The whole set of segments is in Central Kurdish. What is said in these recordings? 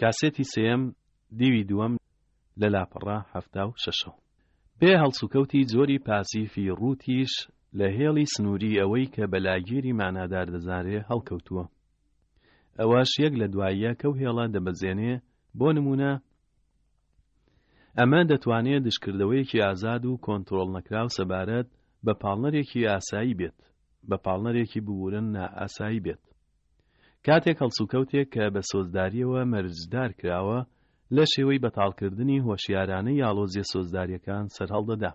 کاسێتی سێیەم دیوی دووەم لە لاپەڕە حەفتا و شەشەوە. بێ هەڵسوکەوتی جۆری پاسیڤی ڕووتیش لە هێڵی سنووری ئەوەی کە بە لاگیری مانادار دەزانرێ هەڵکەوتووە. ئەوەش یەک لە دوای یەک ئەو هێڵە دەبەزێنێ، بۆ نموونە، ئەمە دەتوانێ دژکردەوەیەکی ئازاد و کۆنترۆڵنەکراو سەبارەت بە پاڵنەرێکی ئاسایی بێت، بە پاڵنەرێکی ببوورن نائاسایی بێت. کاتێک هەڵسوکەوتێک کە بە سۆزدارییەوە مەرجدار کراوە لە شێوەی بەتاڵکردنی هۆشیارانەی ئاڵۆزیە سۆزدارییەکان سەرهەڵدەدا،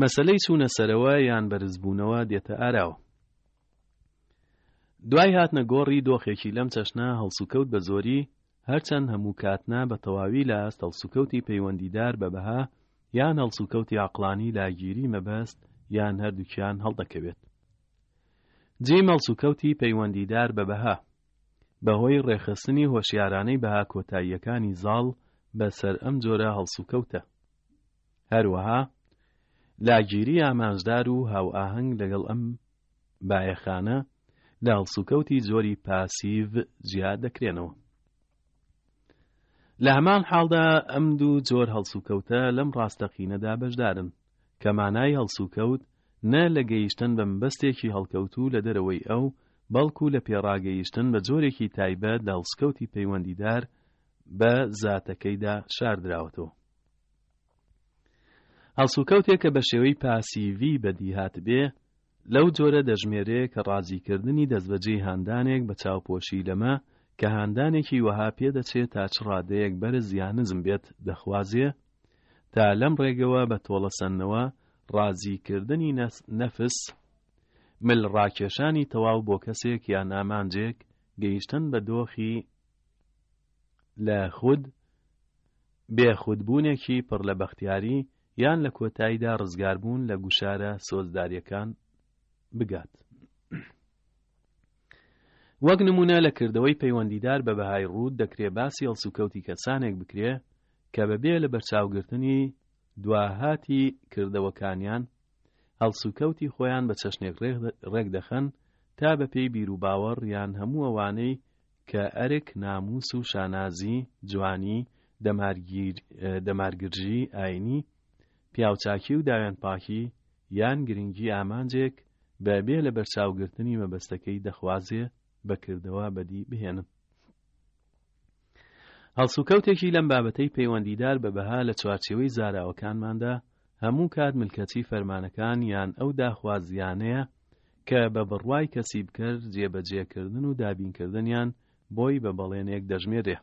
مەسەلەی چوونە سەرەوە یان بەرزبوونەوە دێتە ئاراوە. دوای هاتنە گۆڕی دۆخێکی لەم چەشنە هەڵسوکەوت بە زۆری، هەرچەند هەموو کات نا بە تەواوی لە ئاست هەڵسوکەوتی پەیوەندیدار بە بەها یان هەڵسوکەوتی عەقڵانی لاگیری مەبەست یان هەردووکیان هەڵدەکەوێت. جێی مەڵسوکەوتی پەیوەندیدار بە بەها، بەهۆی ڕێکخستنی هۆشیارانەی بەها کۆتاییەکانی زاڵ بەسەر ئەم جۆرە هەڵسوکەوتە. هەروەها لاگیری ئامانجدار و هاوئاهەنگ لەگەڵ ئەم بایەخانە لە هەڵسوکەوتی جۆری پاسیڤ جیا دەکرێنەوە. لە هەمان حاڵدا ئەم دوو جۆر هەڵسوکەوتە لەم ڕاستەقینەدا بەشدارن. کە مانای هەڵسوکەوت نە لە گەیشتن بە مەبەستێکی هەڵکەوتوو لە دەرەوەی ئەو، بەڵکو لە پێڕاگەیشتن بە جۆرێکی تایبەت لە هەڵسکەوتی پەیوەندیدار بە زاتەکەیدا شاردراوەتەوە. هەڵسوکەوتێک کە بە شێوەی پاسیڤی بەدیهاتبێ، لەو جۆرە دەژمێرێ کە ڕازیکردنی دەستبەجێی هاندانێک بە چاوپۆشی لەمە کە هاندانێکی وەها پێدەچێ تا چ ڕادەیەک بەرز یا نزم بێت دەخوازێ، تا لەم ڕێگەوە بە تۆڵەسەندنەوە ڕازیکردنی نەفس، مل ڕاکێشانی تەواو بۆ کەسێک یان ئامانجێک، گەیشتن بە دۆخی لە خود، بێ خودبوونێکی پڕ لە بەختیاری، یان لە کۆتاییدا ڕزگاربوون لە گوشارە سۆزدارییەکان بگات. وەک نموونە لە کردەوەی پەیوەندیدار بە بەهای ڕووت دەکرێ باسی هەڵسوکەوتی کەسانێک بکرێ کە بەبێ لە بەرچاوگرتنی دواهاتی کردەوەکانیان هەڵسوکەوتی خۆیان بە چەشنێک ڕێک دەخەن تا بەپێی بیروباوەڕ یان هەموو ئەوانەی کە ئەرک، نامووس و شانازی، جوانی، دەمارگرژیی ئایینی، پیاوچاکی و داوێنپاکی، یان گرنگی ئامانجێک بە بێ لەبەرچاوگرتنی مەبەستەکەی دەخوازێ بە کردەوە بەدی بهێنن. هەڵسوکەوتێکی لەم بابەتەی پەیوەندیدار بە بەها لە چوارچێوەی زاراوەکانماندا هەموو کات ملکەچی فەرمانەکان یان ئەو داخوازییانەیە کە بە بڕوای کەسیبکەر جێبەجێکردن و دابینکردنیان بۆی بە بەڵێنێک دەژمێرێ.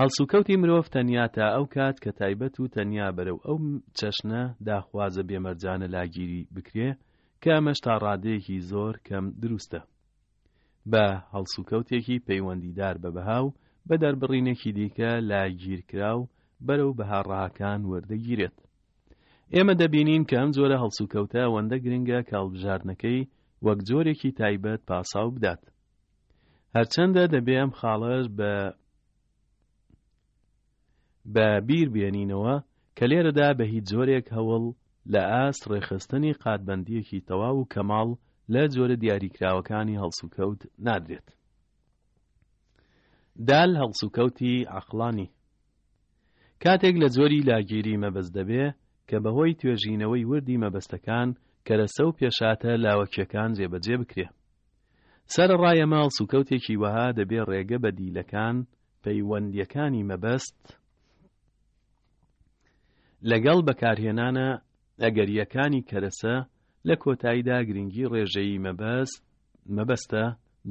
هەڵسوکەوتی مرۆڤ تەنیا تا ئەو کات کە تایبەت و تەنیا بەرەو ئەو چەشنە داخوازە بێمەرجانە لاگیری بکرێ کە ئەمەش تا ڕادەیەکی زۆر کەم دروستە. بە هەڵسوکەوتێکی پەیوەندیدار بە بەها و بە دەربڕینێکی دیکە لاگیرکراو بەرەو بەها ڕەهاکان وەردەگیرێت. ئێمە دەبینین کە ئەم جۆرە هەڵسوکەوتە ئەوەندە گرنگە کە هەڵبژاردنەکەی وەک جۆرێکی تایبەت پاساو بدات. هەرچەندە دەبێ ئەم خاڵەش بە بە بیر بێنینەوە کە لێرەدا بە هیچ جۆرێک هەوڵ لە ئاست ڕێکخستنی قاتبەندییەکی تەواو و کەماڵ لە جۆرە دیاریکراوەکانی هەڵسوکەوت نادرێت. دال هەڵسوکەوتی عەقڵانی کاتێک لە جۆری لاگیری مەبەست دەبێ کە بەهۆی توێژینەوەی وردی مەبەستەکان کەرەسە و پێشاتە لاوەکیەکان جێبەجێ بکرێ سەرەڕای ئەمە هەڵسوکەوتێکی وەها دەبێ ڕێگە بە دیلەکان، پەیوەندییەکانی مەبەست، لەگەڵ بەکارهێنانە ئەگەرییەکانی کەرەسە، لە کۆتاییدا گرنگی ڕێژەیی مەبەست، مەبەستە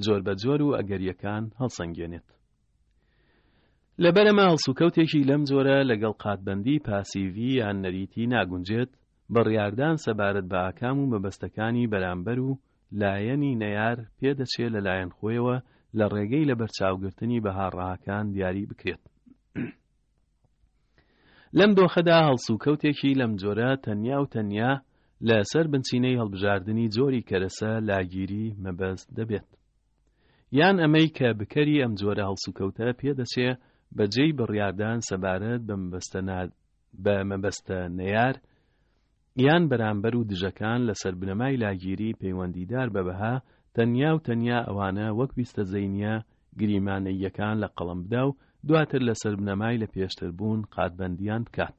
جۆربەجۆر و ئەگەرییەکان هەڵسەنگێنێت. لەبەر ئەمە هەڵسوکەوتێکی لەم جۆرە لەگەڵ قاتبەندیی پاسیڤی یان نەریتی ناگونجێت، بڕیاردان سەبارەت بە ئاکام و مەبەستەکانی بەرامبەر و لایەنی نەیار پێ دەچێ لە لایەن خۆیەوە لە ڕێگەی لەبەرچاوگرتنی بەها ڕەهاکان دیاری بکرێت. لەم دۆخەدا هەڵسوکەوتێکی لەم جۆرە تەنیا و تەنیا لە سەر بنچینەی هەڵبژاردنی جۆری کەرەسە لاگیری مەبەست دەبێت. یان ئەمەی کە بکەری ئەم جۆرە هەڵسوکەوتە پێ دەچێ بەجێی بڕیاردان سەبارەت بە مەبەستە بە مەبەستە نەیار یان بەرامبەر و دژەکان لەسەر بنەمای لاگیری پەیوەندیدار بە بەها تەنیا و تەنیا ئەوانە وەک ویستە زەینیە گریمانەییەکان لە قەڵەم بدا و دواتر لەسەر بنەمای لە پێشتر بوون قاتبەندیان بکات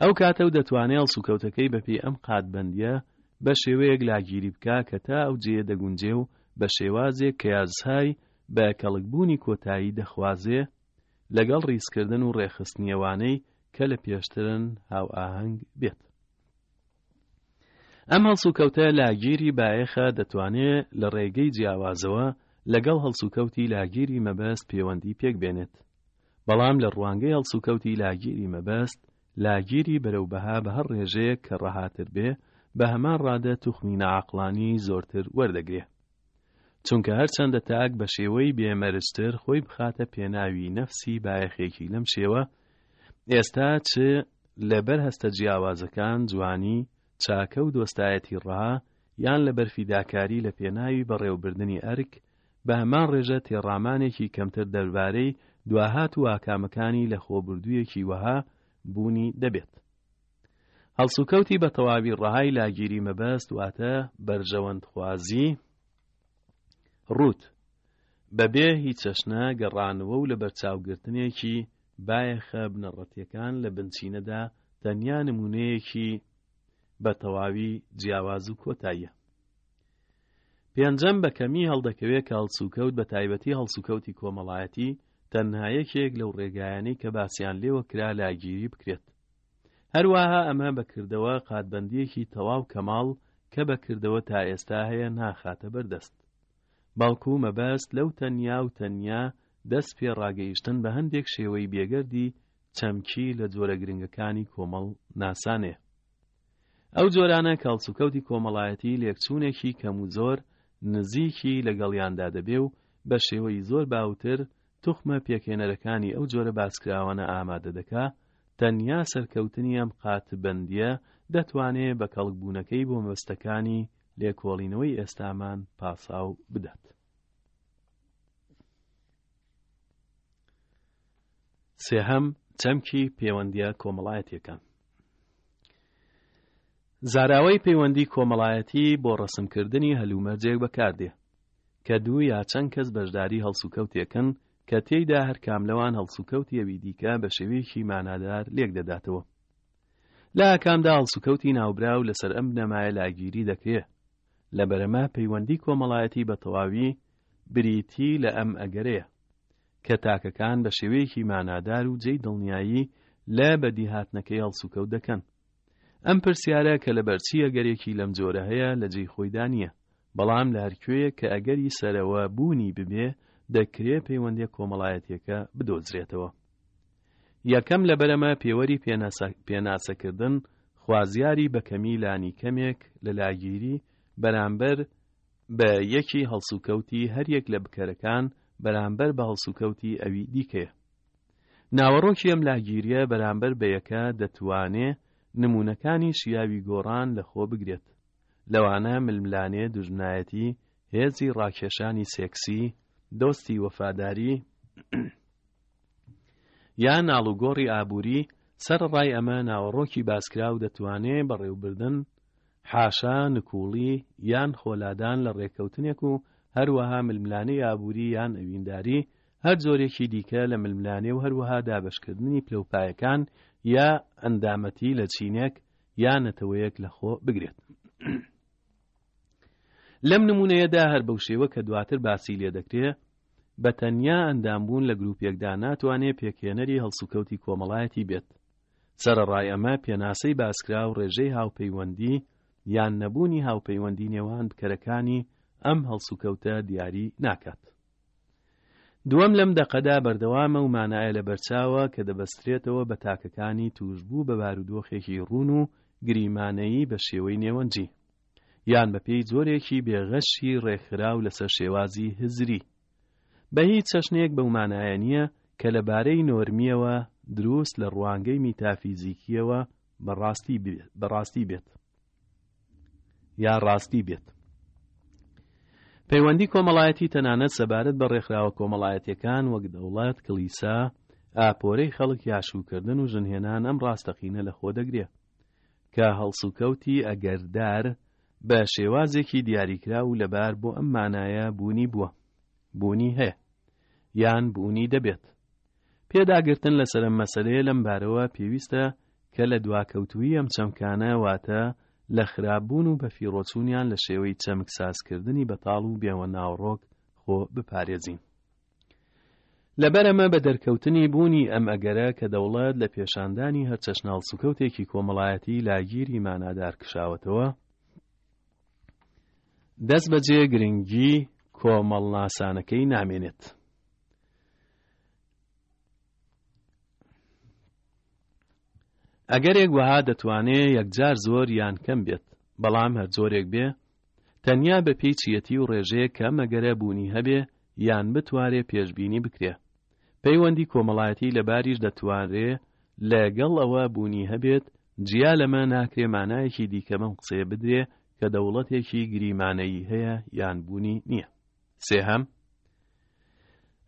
ئەو کاتە و دەتوانێ هەڵسوکەوتەکەی بەپێی ئەم قاتبەندیە بە شێوەیەک لاگیری بکا کە تا ئەو جێیە دەگونجێ و بە شێوازێک کە یاسای بە کەڵکبوونی کۆتایی دەخوازێ لەگەڵ ڕیزکردن و ڕێخستنی ئەوانەی کە لە پێشترن هاوئاهەنگ بێت. ئەم هەڵسوکەوتە لاگیری بایەخە دەتوانێ لە ڕێگەی جیاوازەوە لەگەڵ هەڵسوکەوتی لاگیری مەبەست پێوەندی پێک بێنێت بەڵام لە ڕوانگەی هەڵسوکەوتی لاگیری مەبەست لاگیری بەرەو بەها بە هەر ڕێژەیەک کە ڕەهاتر بێ بە هەمان ڕادە توخمی نەعاقلانی زۆرتر وەردەگرێ چونکە هەرچەندە تاک بە شێوەی بێمەرجتر خۆی بخاتە پێناوی نەفسی بایەخێکی لەم شێوە ئێستا چ لەبەر هەستە جیاوازەکان، جوانی، چاکە و دۆستایەتی ڕا، یان لەبەر فیداکاری لە پێناوی بەڕێوەبردنی ئەرک، بە هەمان ڕێژە تێڕامانێکی کەمتر دەربارەی دواهات و ئاکامەکانی لەخۆبوردوویەکی وەها بوونی دەبێت. هەڵسوکەوتی بەتەواوی ڕەهای لاگیری مەبەست واتە بەرژەوەندخوازی، ڕووت، بەبێ هیچ چەشنە گەڕانەوە و لەبەرچاوگرتنێکی، بایەخە بنەڕەتیەکان لە بنچینەدا تەنیا نموونەیەکی بەتەواوی جیاواز و کۆتاییە. پێنجەم، بەکەمی هەڵدەکەوێت کە هەڵسوکەوت بەتایبەتی هەڵسوکەوتی کۆمەڵایەتی تەنها یەکێک لەو ڕێگایانەی کە باسیان لێوە کرا لاگیری بکرێت. هەروەها ئەمە بە کردەوە قاتبەندییەکی تەواو کەماڵ کە بە کردەوە تا ئێستا هەیە ناخاتە بەر دەست. بەڵکو مەبەست لەو تەنیا و تەنیا دەست پێ ڕاگەیشتن بە هەندێک شێوەی بێگەردی چەمکی لە جۆرە گرنگەکانی کۆمەڵ ناسانێ. ئەو جۆرانە کە هەڵسوکەوتی کۆمەڵایەتی لێکچوونێکی کەم و زۆر نزیکی لەگەڵیاندا دەبێ و بە شێوەی زۆر باوتر توخمە پێکهێنەرەکانی ئەو جۆرە باسکراوانە ئامادە دەکا، تەنیا سەرکەوتنی ئەم قاتبەندییە دەتوانێ بە کەڵکبوونەکەی بۆ مەبەستەکانی لێکۆڵینەوەی ئێستامان پاساو بدات. سێهەم چەمکی پەیوەندیە کۆمەڵایەتیەکان زاراوەی پەیوەندی کۆمەڵایەتی بۆ ڕەسمکردنی هەلومەرجێک بەکاردێ کە دوو یا چەند کەس بەشداری هەڵسوکەوتێکن کە تێیدا هەر کام لەوان هەڵسوکەوتی ئەوی دیکە بە شێوەیەکی مانادار لێک دەداتەوە. لە ئاکامدا هەڵسوکەوتی ناوبراو لەسەر ئەم بنەمایە لاگیری دەکرێ. لە بەرەمە پەیوەندی کۆمەڵایەتی بە تەواوی بریتی لە ئەم ئەگەرەیە کە تاکەکان بە شێوەیەکی مانادار و جێی دڵنیایی لە بەدیهاتنەکەی هەڵسوکەوت دەکەن. ئەم پرسیارە کە لەبەر چی ئەگەرێکی لەم جۆرە هەیە لە جێی خۆیدا نییە، بەڵام لە هەر کوێیەک کە ئەگەری سەرەوە بوونی ببێ دەکرێ پەیوەندیە کۆمەڵایەتیەکە بدۆزرێتەوە. یەکەم لە بەرەمە پێوەری پێناسە پێناسەکردن خوازیاری بە کەمی لانی کەمێک لە لاگیری بەرامبەر بە یەکی هەڵسوکەوتی هەریەک لە بکەرەکان بەرامبەر بە هەڵسوکەوتی ئەوی دیکەیە. ناوەڕۆکی ئەم لاگیرییە بەرامبەر بە یەکە دەتوانێ نموونەکانی شیاوی گۆڕان لە خۆ بگرێت، لەوانە ململانێ، دوژمنایەتی، هێزی ڕاکێشانی سێکسی، دۆستی وەفاداری، یان ئاڵوگۆڕی ئابووری، سەرەڕای ئەمە ناوەڕۆکی باسکراو دەتوانێ بەڕێوبردن، حاشا، نکووڵی، یان خۆلادان لە ڕێککەوتنێک و هەروەها ململانێی ئابووری یان ئەوینداری هەر جۆرێکی دیکە لە ململانێ و هەروەها دابەشکردنی پلەوپایەکان یا ئەندامەتی لە چینێک یا نەتەوەیەک لە خۆ بگرێت. لەم نمونەیەدا هەر بەو شێوە کە دواتر باسی لێ دەکرێ بە تەنیا ئەندامبوون لە گروپێکدا ناتوانێ پێکهێنەری هەڵسوکەوتی کۆمەڵایەتی بێت سەرەڕای ئەمە پێناسەی باسکرا و ڕێژەی هاوپەیوەندی یان نەبوونی هاوپەیوەندی نێوان بکەرەکانی ئەم هەڵسوکەوتە دیاری ناکات دووەم لەم دەقەدا بەردەوامە و مانایە لەبەرچاوە کە دەبەسترێتەوە بە تاکەکانی تووشبوو بە بارودۆخێکی ڕوون و گریمانەیی بە شێوەی نێوەنجی یان بە پێی جۆرێکی بێ غەشی ڕێکخراو لەسەر شێوازی هزری بە هیچ چەشنێک بەو مانایە نییە کە لە بارەی نۆرمیەوە دروست لە ڕوانگەی میتافیزیکیەوە بەڕاستی بێت یا ڕاستی بێت. پەیوەندی کۆمەڵایەتی تەنانەت سەبارەت بە ڕێکخراوە کۆمەڵایەتیەکان وەک دەوڵەت، کلیسا، ئاپۆرەی خەڵک یا شووکردن و ژنهێنان ئەم ڕاستەقینە لە خۆ دەگرێ کە هەڵسوکەوتی ئەگەردار بە شێوازێکی دیاریکرا و لەبار بۆ ئەم مانایە بوونی بووە بوونی هەیە یان بوونی دەبێت پێداگرتن لەسەر ئەم مەسەلەیە لەم بارەوە پێویستە کە لە دواکەوتوویی ئەم چەمکانە واتە لە خراپ بوون و بەفیڕۆ چوونیان لە شێوەی چەمک سازکردنی بەتاڵ و بێوە ناوەڕۆک خۆ بپارێزین. لەبەر ئەمە بە دەرکەوتنی بوونی ئەم ئەگەرە کە دەوڵەت لە پێشاندانی هەرچەشنە هەڵسوکەوتێکی کۆمەڵایەتی لاگیری مانادار کشاوەتەوە، دەستبەجێ گرنگی کۆمەڵناسانەکەی نامێنێت. ئەگەرێک وەها دەتوانێ یەکجار زۆر یان کەم بێت، بەڵام هەر جۆرێک بێ، تەنیا بە پێی چییەتی و ڕێژەیەک کە ئەم ئەگەرە بوونی هەبێ یان بتوارێ پێشبینی بکرێ. پەیوەندی کۆمەڵایەتی لە باریش دەتوانرێ لە گەڵ ئەوە بوونی هەبێت، جیا لەمە ناکرێ مانایەکی دیکە بەم قسەیە بدرێ کە دەوڵەتێکی گریمانەیی هەیە یان بوونی نییە. سێهەم،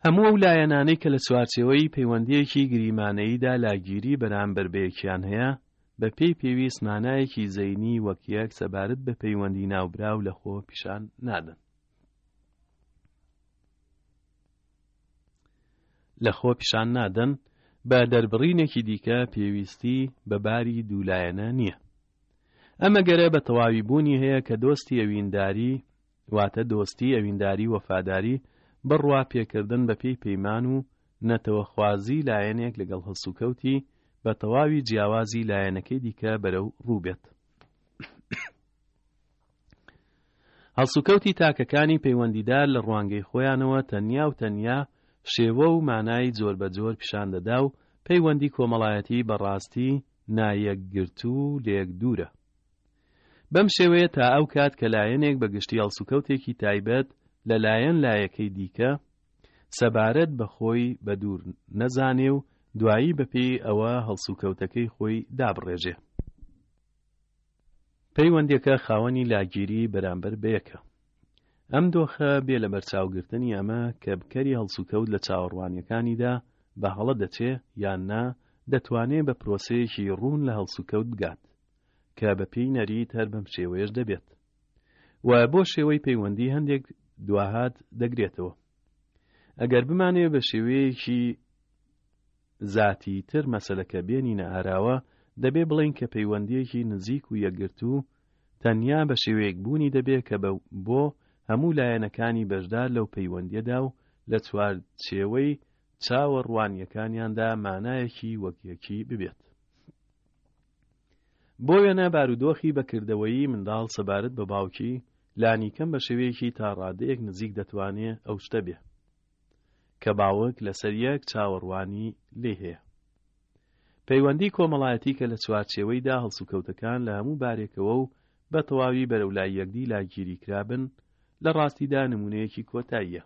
هەموو ئەو لایەنانەی کە لە چوارچێوەی پەیوەندییەکی گریمانەییدا لاگیری بەرامبەر بە یەکیان هەیە، بە پێی پێویست مانایەکی زەینی وەک یەک سەبارەت بە پەیوەندی ناوبراو لە خۆ پیشان نادەن. لە خۆ پیشان نادەن، بە دەربڕینێکی دیکە پێویستی بە باری دوو لایەنە نییە. ئەم ئەگەرە بە تەواوی بوونی هەیە کە دۆستی ئەوینداری، واتە دۆستی، ئەوینداری، وەفاداری، بڕوا پێکردن بە پێی پەیمان و نەتەوەخوازی لایەنێک لەگەڵ هەڵسوکەوتی بە تەواوی جیاوازی لایەنەکەی دیکە بەرەو ڕوو بێت. هەڵسوکەوتی تاکەکانی پەیوەندیدار لە ڕوانگەی خۆیانەوە تەنیا و تەنیا شێوە و مانای جۆر بە جۆر پیشان دەدا و پەیوەندی کۆمەڵایەتی بە ڕاستی نایەکگرتوو و لێک دوورە. بەم شێوەیە تا ئەو کات کە لایەنێک بە گشتی هەڵسوکەوتێکی تایبەت لە لایەن لایەکەی دیکە سەبارەت بە خۆی بە دوور نەزانێ و دوایی بە پێی ئەوە هەڵسوکەوتەکەی خۆی دابڕێژێ. پەیوەندیەکە خاوەنی لاگیری بەرامبەر بە یەکە. ئەم دۆخە بێ لە بەرچاوگرتنی ئەمە کە بکەری هەڵسوکەوت لە چاوەڕوانیەکانیدا بە هەڵە دەچێ یان نا دەتوانێ بە پرۆسەیەکی ڕوون لە هەڵسوکەوت بگات. کە بە پێی نەریت هەر بەم شێوەیەش دەبێت و بۆ شێوەی پەیوەندی هەندێک دواهات دەگرێتەوە ئەگەر بمانێ بە شێوەیەکی زاتی تر مەسلەکە بێنینە ئاراوە دەبێ بڵین کە پەیوەندیەکی نزیک و یەکگرتو تەنیا بە شێوەیەک بوونی دەبێ کە بۆ هەموو لایەنەکانی بەشدار لەو پەیوەندیەدا و لە چوار چێوەی چاوە ڕوانیەکانیاندا مانایەکی وەکیەکی ببێت بۆ وێنە بارودۆخی بەکردەوەیی منداڵ سەبارەت بە باوکی لانیکەم بە شێوەیەکی تا ڕادەیەک نزیک دەتوانێ ئەو شتە بێ کە باوک لەسەر یەک چاوەڕوانی لێی هەیە. پەیوەندی کۆمەڵایەتی کە لە چوارچێوەیدا هەڵسوکەوتەکان لە هەموو بارێکەوە و بە تەواوی بەرەو لای یەکدی لاگیری کرابن لە ڕاستیدا نمونەیەکی کۆتاییە.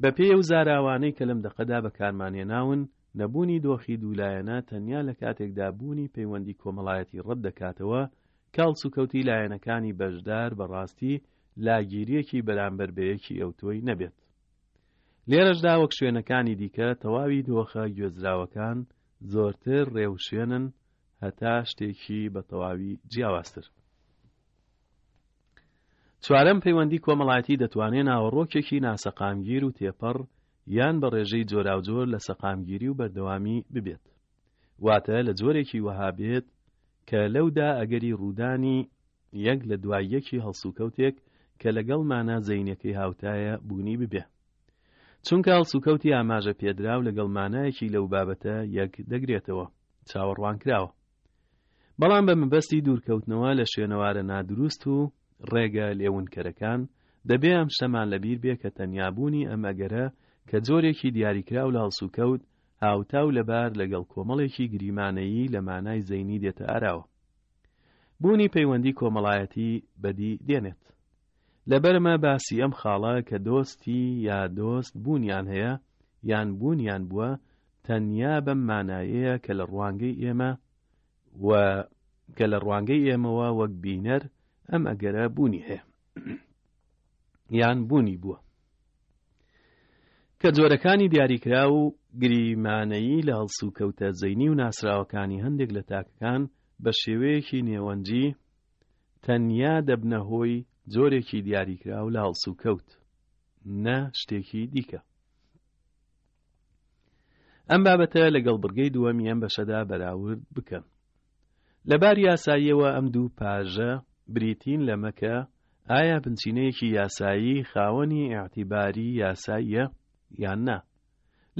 بە پێی ئەو زاراوانەی کە لەم دەقەدا بەکارمانهێناون، نەبوونی دۆخی دوولایەنە تەنیا لە کاتێکدا بوونی پەیوەندی کۆمەڵایەتی ڕەت دەکاتەوە کە هەڵسوکەوتی لایەنەکانی بەشدار بە ڕاستی لاگیرییەکی بەرامبەر بە یەکی ئەوتۆی نەبێت. لێرەشدا وەک شوێنەکانی دیکە تەواوی دۆخە گوێزراوەکان زۆرتر ڕێوشوێنن هەتا شتێکی بە تەواوی جیاوازتر. چوارەم پەیوەندی کۆمەڵایەتی دەتوانێت ناوەڕۆکێکی ناسەقامگیر و تێپەڕ یان بە ڕێژەی جۆراوجۆر لە سەقامگیری و بەردەوامی ببێت واتە لە جۆرێکی وەها بێت کە لەودا ئەگەری ڕوودانی یەک لە دوای یەکی هەڵسوکەوتێک کە لەگەڵ مانا زەینەکەی هاوتایە بوونی ببێ چونکە هەڵسوکەوتی ئاماژە پێدراو لەگەڵ مانایەکی لەو بابەتە یەک دەگرێتەوە چاوەڕوان کراوە بەڵام بە مەبەستی دوورکەوتنەوە لە شوێنەوارە نادروست و ڕێگە لێونکەرەکان، دەبێ ئەم شتەمان لە بیر بێ کە تەنیا بوونی ئەم ئەگەرە کە جۆرێکی دیاریکراو لە هەڵسوکەوت، هاوتا و لەبار لەگەڵ کۆمەڵێکی گریمانەیی لە مانای زەینی دێتە ئاراوە. بوونی پەیوەندی کۆمەڵایەتی بەدی دێنێت. لەبەرمە باسی ئەم خاڵە کە دۆستی یا دۆست بوونیان هەیە یان بوونیان بووە تەنیا بەم مانایەیە کە لە ڕوانگەی ئێمە و کە لە ڕوانگەی ئێمەوە وەک بینەر ئەم ئەگەرە بوونی هەیە یان بوونی بووە کە جۆرەکانی دیاریکرا و گریمانەیی لە هەڵسوکەوتە زەینی و ناسراوەکانی هەندێک لە تاکەکان بە شێوەیەکی نێوەنجی تەنیا دەبنە هۆی جۆرێکی دیاریکراو لە هەڵسوکەوت نە شتێکی دیکە ئەم بابەتە لەگەڵ بڕگەی دووەمی ئەم بەشەدا بەراورد بکەن لەبار یاساییەوە ئەم دوو پاژە بریتین لەمەکە ئایا بنچینەیەکی یاسایی خاوەنی ئاعتیباری یاساییە یان نا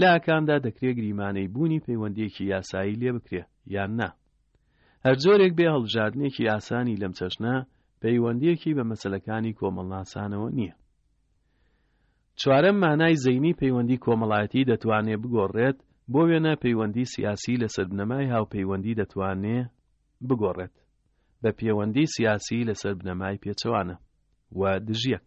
لە ئاکامدا دەکرێ گریمانەی بوونی پەیوەندیەکی یاسایی لێ بکرێ یان نا هەر جۆرێک بێ هەڵبژاردنێکی ئاسانی لەم چەشنە پەیوەندیەکی بە مەسلەکانی کۆمەڵناسانەوە نییە چوارەم مانای زەینی پەیوەندی کۆمەڵایەتی دەتوانێ بگۆڕێت بۆ وێنە پەیوەندی سیاسی لەسەر بنەمای هاوپەیوەندی دەتوانێ بگۆڕێت بە پێوەندی سیاسی لەسەر بنەمای پێچەوانە و دژ یەک،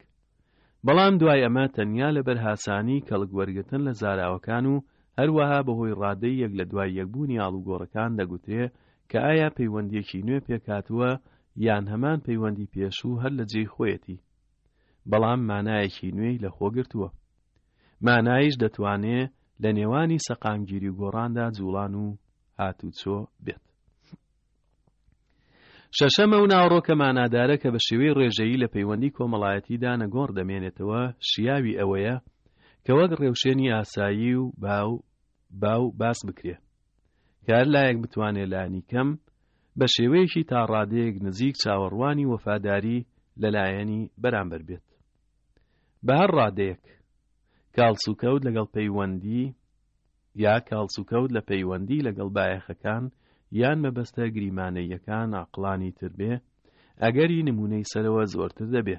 بەڵام دوای ئەمە تەنیا لەبەر هاسانی کەڵک وەرگرتن لە زاراوەکان و هەروەها بەهۆی ڕادەی یەک لە دوای یەک بوونی ئاڵوگۆڕەکان دەگوترێ کە ئایا پەیوەندیەکی نوێ پێکهاتووە یان هەمان پەیوەندی پێشوو هەر لە جێی خۆیەتی بەڵام مانایەکی نوێی لە خۆگرتووە مانایش دەتوانێ لە نێوانی سەقامگیری و گۆڕاندا جوڵان و هاتوچۆ بێت. شەشەم ئەو ناوەڕۆکە مانادارە کە بە شێوەی ڕێژەیی لە پەیوەندی کۆمەڵایەتیدا نەگۆڕ دەمێنێتەوە شیاوی ئەوەیە کە وەک ڕێوشێنی ئاسایی و باو باو باس بکرێ کار لایەک بتوانێ لانی کەم بە شێوەیەکی تا ڕادەیەک نزیک چاوەڕوانی وەفاداری لەلایەنی بەرامبەر بێت بە هەر ڕادەیەک کاڵسوکەوت لەگەڵ پەیوەندی یا کاڵسوکەوت لە پەیوەندی لەگەڵ بایەخەکان یان مەبەستە گریمانەییەکان عەقڵانی تر بێ، ئەگەری نموونەی سەرەوە زۆرتر دەبێ.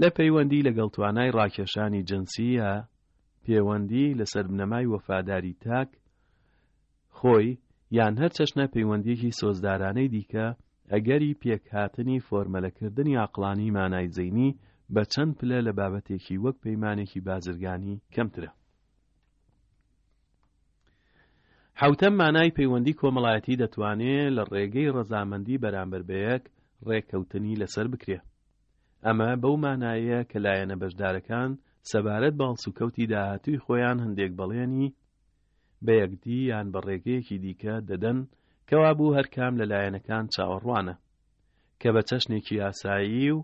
لە پەیوەندی لەگەڵ توانای ڕاکێشانی جنسی یا پێوەندی لەسەر بنەمای وەفاداری تاک خۆی یان هەر چەشنە پەیوەندیەکی سۆزدارانەی دیکە ئەگەری پێکهاتنی فۆرمەلەکردنی عقلانی مانای زەینی بە چەند پلە لە بابەتێکی وەک پەیمانێکی بازرگانی کەمترە. حەوتەم مانای پەیوەندی کۆمەڵایەتی دەتوانێ لە ڕێگەی ڕەزامەندی بەرامبەر بەیەک ڕێککەوتنی لەسەر بکرێ ئەمە بەو مانایە کە لایەنە بەشدارەکان سەبارەت بە هەڵسوکەوتی داهاتووی خۆیان هەندێک بەڵێنی بە یەکدی یان بە ڕێگەیەکی دیکە دەدەن کەوابوو هەرکام لە لایەنەکان چاوەڕوانە کە بە چەشنێکی یاسایی و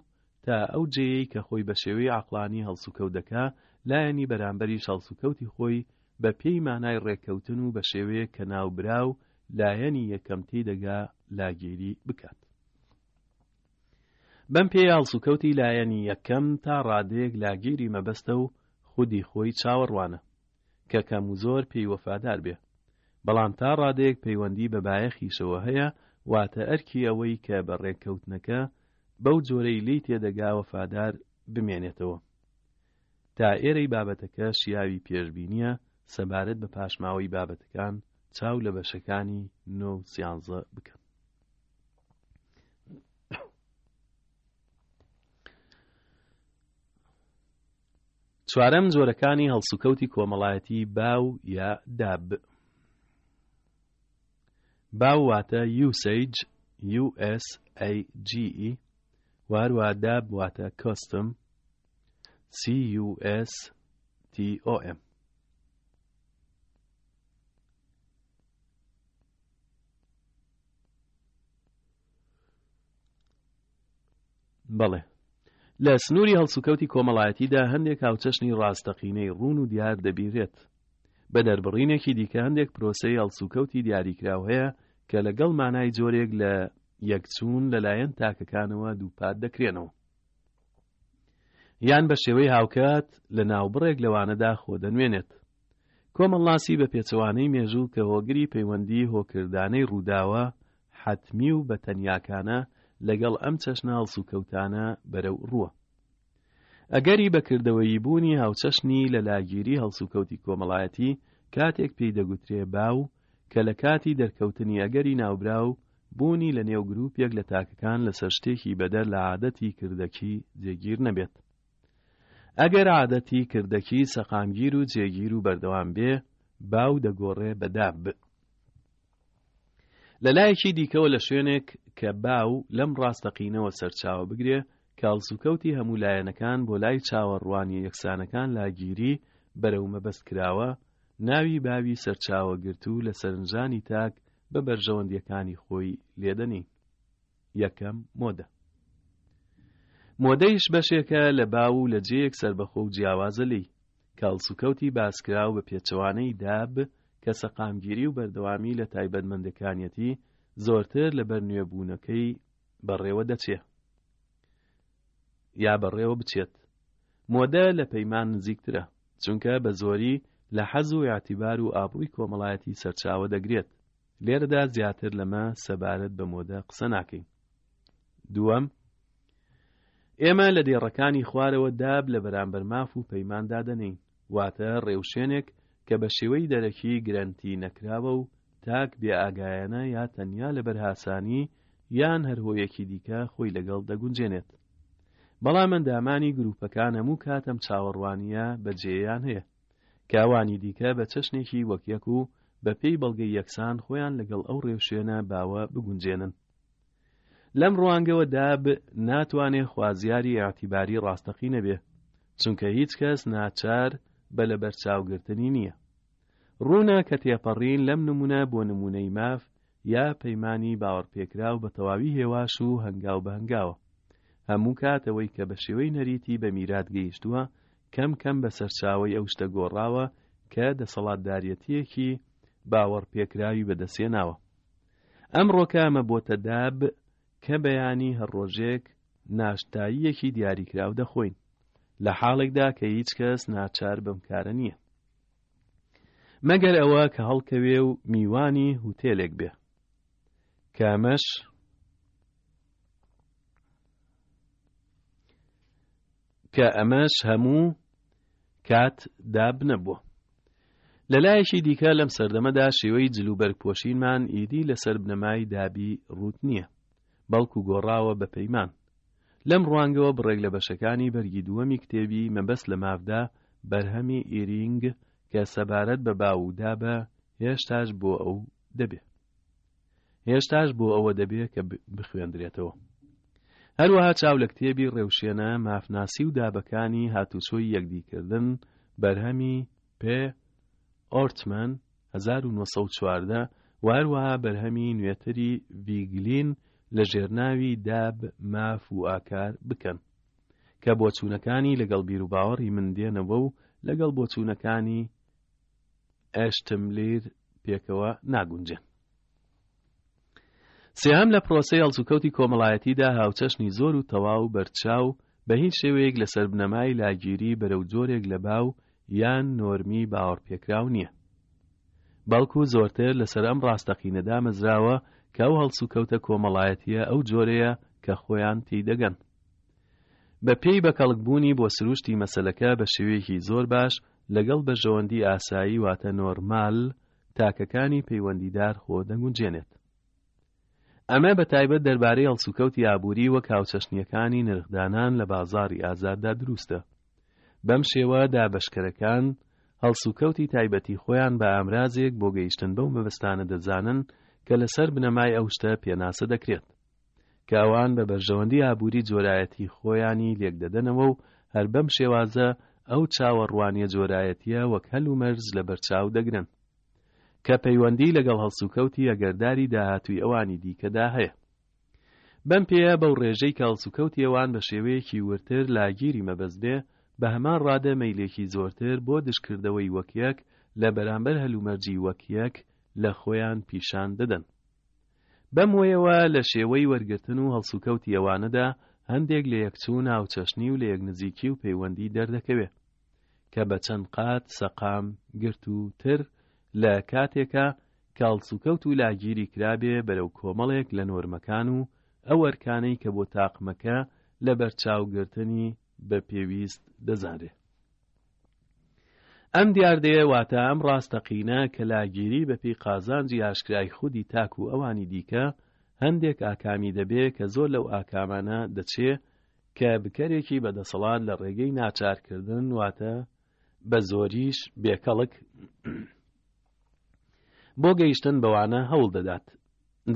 تا ئەو جێیەی کە خۆی بە شێوەی عەقڵانی هەڵسوکەوت دەکا، لایەنی بەرامبەریش هەڵسوکەوتی خۆی بە پێی مانای ڕێککەوتن و بە شێوەیەک کە ناوبراو لایەنی یەکەم تێی دەگا لاگیری بکات. بەم پێیە هەڵسوکەوتی لایەنی یەکەم تا ڕادەیەک لاگیری مەبەستە و خودی خۆی چاوەڕوانە کە کەم و زۆر پێی وەفادار بێ بەڵام تا ڕادەیەک پەیوەندی بە بایەخیشەوە هەیە واتە ئەرکی ئەوەی کە بە ڕێککەوتنەکە بەو جۆرەی لێی تێدەگا وەفادار بمێنێتەوە. تا ئێرەی بابەتەکە شیاوی پێشبینییە سەبارەت بە پاشماوەی بابەتەکان چاو لە بەشەکانی نۆ و سیانزە بکەن. چوارەم جۆرەکانی هەڵسوکەوتی کۆمەڵایەتی باو یا داب. باو واتە یوسەیج، USAGE، و هەروە داب واتە کۆستم، CUSTOM. بەڵێ لە سنووری هەڵسوکەوتی کۆمەڵایەتیدا هەندێک هاوچەشنی ڕاستەقینەی ڕوون و دیار دەبینرێت بە دەربڕینێکی دیکە هەندێک پرۆسەی هەڵسوکەوتی دیاریکراو هەیە کە لەگەڵ مانای جۆرێک لە یەکچوون لەلایەن تاکەکانەوە دووپات دەکرێنەوە یان بە شێوەی هاوکات لە ناوبڕێک لەوانەدا خۆ دەنوێنێت کۆمەڵناسی بە پێچەوانەی مێژوو کە هۆگری پەیوەندی هۆکردانەی ڕووداوە حەتمی و بەتەنیاکانە لەگەڵ ئەم چەشنە هەڵسوکەوتانە بەرەو ڕووە. ئەگەری بەکردەوەیی بوونی هاوچەشنی لە لاگیری هەڵسوکەوتی کۆمەڵایەتی کاتێک پێی دەگوترێ باو کە لە کاتی دەرکەوتنی ئەگەری ناوبراو بوونی لە نێو گروپێک لە تاکەکان لەسەر شتێکی بەدەر لە عادەتی کردەکی جێگیر نەبێت. ئەگەر عادەتی کردەکی سەقامگیر و جێگیر و بەردەوام بێ باو دەگۆڕێ بە داب. لە لایەکی دیکەوە لە شوێنێک کە با و لەم ڕاستەقینەوە سەرچاوە بگرێ کە هەڵسوکەوتی هەموو لایەنەکان بۆ لای چاوەڕوانیە یەکسانەکان لاگیری بەرەو مەبەست کراوە، ناوی باوی سەرچاوەگرتوو لە سەرنجانی تاک بە بەرژەوەندیەکانی خۆی لێدەنین. یەکەم، مۆدە. مۆدەیش بەشێکە لە باو و لە جێیەک سەربەخۆ و جیاوازە لێی. کە هەڵسوکەوتی باسکراو بە پێچەوانەی داب کە سەقامگیری و بەردەوامی لە تایبەتمەندەکانیەتی زۆرتر لە بەر نوێبوونەکەی بەڕێوە دەچێ یا بەڕێوە بچێت. مۆدە لە پەیمان نزیکترە چونکە بە زۆری لە حەز و یاعتیبار و ئابڕووی کۆمەڵایەتی سەرچاوە دەگرێت لێرەدا زیاتر لەمە سەبارەت بە مۆدە قسە ناکەین دووەم ئێمە لە دێڕەکانی خوارەوە داب لە بەرامبەر ماف و پەیماندا دەنین واتە ڕێوشێنێک کە بە شێوەی دەرەکی گرنتی نەکراوە و تاک بێ ئاگایانە یا تەنیا لە بەرهاسانی یان هەرهۆیەکی دیکە خۆی لەگەڵ دەگونجێنێت بەڵام ئەندامانی گروپەکان هەموو کاتەم چاوەڕوانیە بەجێیان هەیە کە ئەوانی دیکە بە چەشنێکی وەک یەک و بە پێی بەڵگەی یەکسان خۆیان لەگەڵ ئەو ڕێوشوێنە باوە بگونجێنن. لەم ڕوانگەوە داب ناتوانێ خوازیاری ئیعتیباری ڕاستەقینە بێ، چونکە هیچ کەس ناچار بە لەبەرچاوگرتنی نییە. ڕوونە کە تێپەڕین لەم نموونە بۆ نموونەی ماف یا پەیمانی باوەڕپێکراو بە تەواوی هێواش و هەنگاو بە هەنگاوە. هەموو کات ئەوەی کە بە شێوەی نەریتی بە میرات گەیشتووە کەم کەم بە سەرچاوەی ئەو شتە گۆڕاوە کە دەسەڵاتداریەتیەکی باوەڕ پێکراوی بەدەستێناوە. ئەمڕۆکە ئەمە بۆتە داب کە بەیانی هەر ڕۆژێک ناشتاییەکی دیاریکراو دەخۆین لە حاڵێکدا کە هیچ کەس ناچار بەم کارە نییە مەگەر ئەوە کە هەڵکەوێ و میوانی هوتێلێک بێ کامەش کە ئەمەش هەموو کات داب نەبووە. لە لایەکی دیکە لەم سەردەمەدا شێوەی جلوبەرگ پۆشینمان ئیدی لەسەر بنەمای دابی ڕووت نییە، بەڵکو گۆڕاوە بە پەیمان. لەم ڕوانگەوە بڕێک لە بەشەکانی بەرگی دووەمی کتێبی مەبەست لە مافدا بەرهەمی ئیرینگ کە سەبارەت بە باو و دابە هێشتاش بۆ ئەو دەبێ. هێشتاش بۆ ئەوە دەبێ کە بخوێندرێتەوە. هەروەها چاو لە کتێبی ڕێوشێنە مافناسی و دابەکانی هاتوچۆی یەکدیکردن، بەرهەمی، P. Ortman، هەزار و نۆ سەد و چواردە، و هەروەها بەرهەمی نوێتری ڤیگلین لە ژێرناوی داب، ماف و ئاکار بکەن، کە بۆچوونەکانی لەگەڵ بیروباوەڕی من دێنەوە و لەگەڵ بۆچوونەکانی، ئەشتملیر پێکەوە ناگونجێن. سێهەم لە پرۆسەی هەڵسوکەوتی کۆمەڵایەتیدا هاوچەشنی زۆر و تەواو بەرچاو بە هیچ شێوەیەک لە سەربنەمای لاگیری بەرەو جۆرێک لە باو یان نۆرمی باوەڕپێکراو نییە بەڵکو زۆرتر لەسەر ئەم ڕاستەقینە دامەزراوە کە ئەو هەڵسوکەوتە کۆمەڵایەتیە ئەو جۆرەیە کە خۆیان تێدەگەن بە پێی بەکەڵکبوونی بۆ سروشتی مەسلەکە بە شێوەیەکی زۆر باش لەگەڵ بەرژەوەندی ئاسایی واتە نۆرمال تاکەکانی پەیوەندیدار خۆ دەگونجێنێت. ئەمە بە تایبەت دەربارەی هەڵسوکەوتی ئابووری وەک هاوچەشنییەکانی نرخدانان لە بازاڕی ئازاددا دروستە. بەم شێوە دابەشکەرەکان هەڵسوکەوتی تایبەتی خۆیان بە ئامرازێک بۆ گەیشتن بەو مەبەستانە دەزانن کە لەسەر بنەمای ئەو شتە پێناسە دەکرێت. کە ئەوان بە بەرژەوەندی ئابووری جۆرایەتیی خۆیانی لێک دەدەنەوە و هەر بەم شێوازە ئەو چاوەڕوانییە جۆرایەتییە وەک هەل و مەرج لە بەر چاو دەگرن کە پەیوەندیی لەگەڵ هەڵسوکەوتی ئەگەرداری داهاتووی ئەوانی دیکەدا هەیە. بەم پێیە بەو ڕێژەی کە هەڵسوکەوتی ئەوان بە شێوەیەکی ورتر لاگیری مەبەست بێ، بە هەمان ڕادە مەیلێکی زۆرتر بۆ دژکردەوەی وەک یەک لە بەرامبەر هەل و مەرجی وەک یەک لە خۆیان پیشان دەدەن. بەم هۆیەوە لە شێوەی وەرگرتن و هەڵسوکەوتی ئەوانەدا هەندێک لەیەکچوون هاوچەشنی و لەیەک نزیکی و پەیوەندی دەردەکەوێ کە بە چەند قات سەقام گرت و تر لە کاتێکا کە هەڵسوکەوت و لاگیری کرابێ بەرەو کۆمەڵێک لە نۆرمەکان و ئەو ئەرکانەی کە بۆ تاقمەکە لە بەرچاوگرتنی بە پێویست دەزانێ. ئەم دیاردەیە واتە ئەم ڕاستەقینە کە لاگیری بەپێی قازانجی ئاشکرای خودی تاک و ئەوانی دیکە هەندێک ئاکامی دەبێ کە زۆر لەو ئاکامانە دەچێ کە بکەرێکی بە دەسەڵات لە ڕێگەی ناچارکردن واتە بە زۆریش بێکەڵک بۆ گەیشتن بەوانە هەوڵ دەدات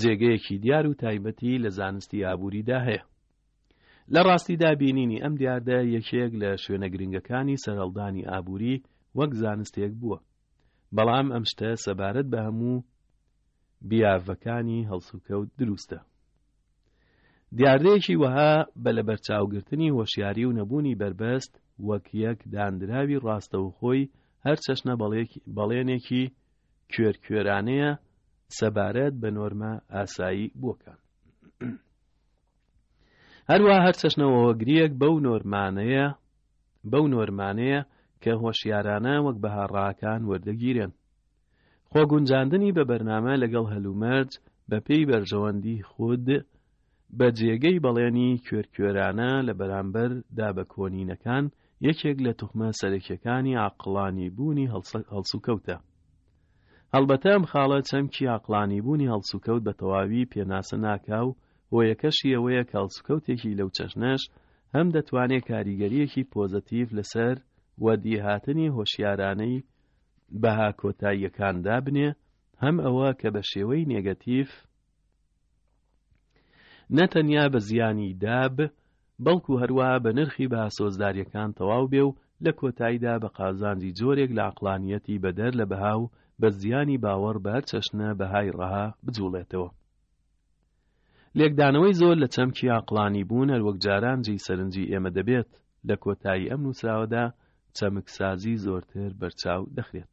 جێگەیەکی دیار و تایبەتی لە زانستی ئابووریدا هەیە لە ڕاستیدا بینینی ئەم دیاردە یەکێک لە شوێنە گرنگەکانی سەرهەڵدانی ئابووری وەک زانستێک بووە، بەڵام ئەم شتە سەبارەت بە هەموو بیاڤەکانی هەڵسوکەوت دروستە. دیاردەیەکی وەها بە لەبەرچاوگرتنی هۆشیاری و نەبوونی بەربەست وەک یەک داندراوی ڕاستەوخۆی هەر چەشنە بەڵێنێکی کوێرکوێرانەیە سەبارەت بە نۆرمە ئاسایی بووەکان. هەروا هەر چەشنە وەوەگریەک بەو نۆرمانەیە بەو نۆرمانەیە کە هۆشیارانە وەک بەها ڕاکان وەردەگیرێن. خۆ گونجاندنی بە بەرنامە لەگەڵ هەلومەرج بە پێی بەرژەوەندی خود بە جێگەی بەڵێنی کوێرکوێرانە لە بەرامبەر دا بە کۆنینەکان یەکێک لە توخمە سەرەکیەکانی عەقڵانی بوونی هەڵسوکەوتە. هەڵبەتە ئەم خاڵە چەمکی عەقڵانیبوونی هەڵسوکەوت بە تەواوی پێناسە ناکا و هۆیەکەشی ئەوەیە کە هەڵسوکەوتێکی لەو چەشنەش هەم دەتوانێ کاریگەرییەکی پۆزەتیڤ لەسەر وەدیهاتنی هۆشیارانەی بەها کۆتاییەکان دابنێ، هەم ئەوە کە بە شێوەی نێگەتیڤ، نەتەنیا بە زیانی داب بەڵکو هەروە بە نرخی بە سۆزداریەکان تەواو بێ و لە کۆتاییدا بە قازانجی جۆرێک لە عقلانیەتی بەدەر لە بەها و بە زیانی باوەڕ بە هەر چەشنە بەهای ڕەها بجوڵێتەوە لێکدانەوەی زۆر لە چەمکی عقلانی بوون هەروەک جارانجی سەرنجی ئێمە دەبێت لە کۆتایی ئەم نووسراوەدا چەمکسازی زۆرتر بەرچاو دەخرێت